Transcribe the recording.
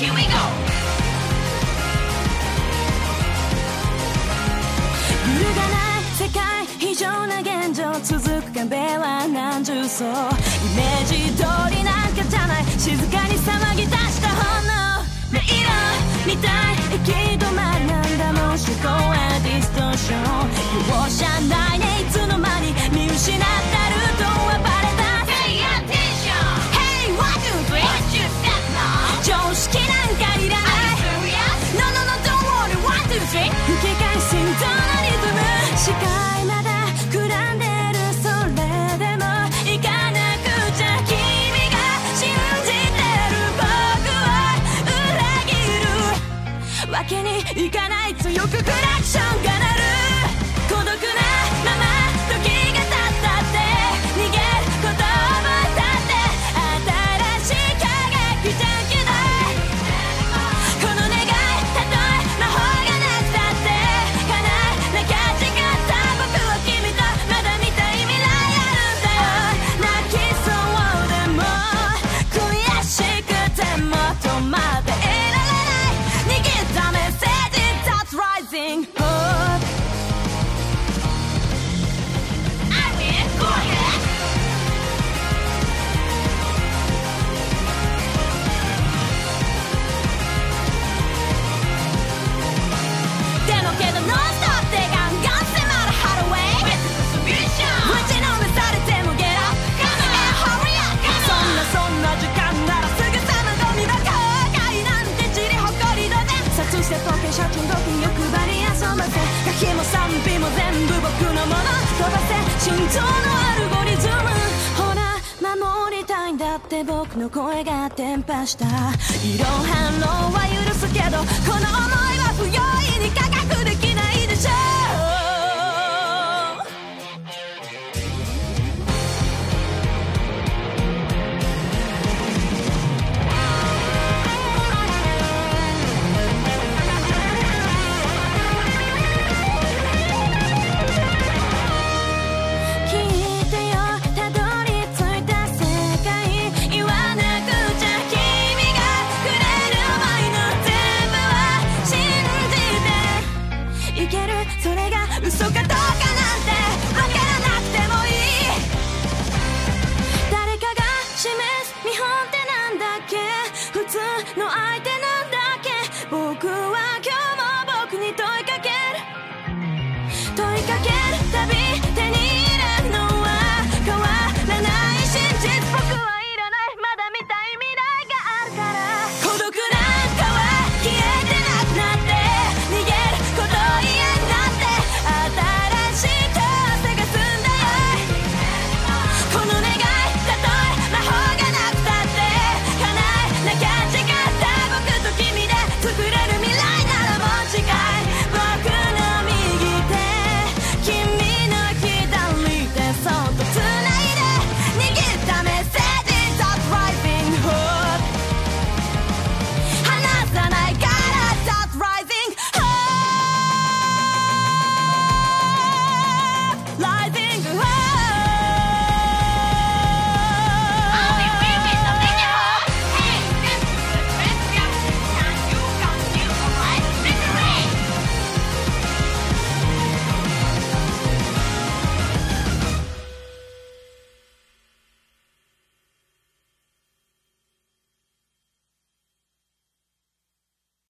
Here we go! 揺るがない世界非常な現状続く壁は何重層イメージ通りなんかじゃない静かに騒ぎ出した炎音色みたい容赦ないねいつの間に見失ったルートはバレた Pay attention Hey one two three What's your step now 常識なんかいらない Are you serious? No no no don't worry one two three 吹き返す心臓のリズム視界してポケシャチンドキ欲張り遊ばせガキも賛美も全部僕のもの。飛ばせ。心臓のアルゴリズムほら守りたいんだって僕の声が伝播した。異論反応は許すけどこの想いいける。それが嘘かどうかなんてわからなくてもいい。誰かが示す見本ってなんだっけ？普通の相手なんだっけ？僕は今日も僕に問いかける。問いかけるたび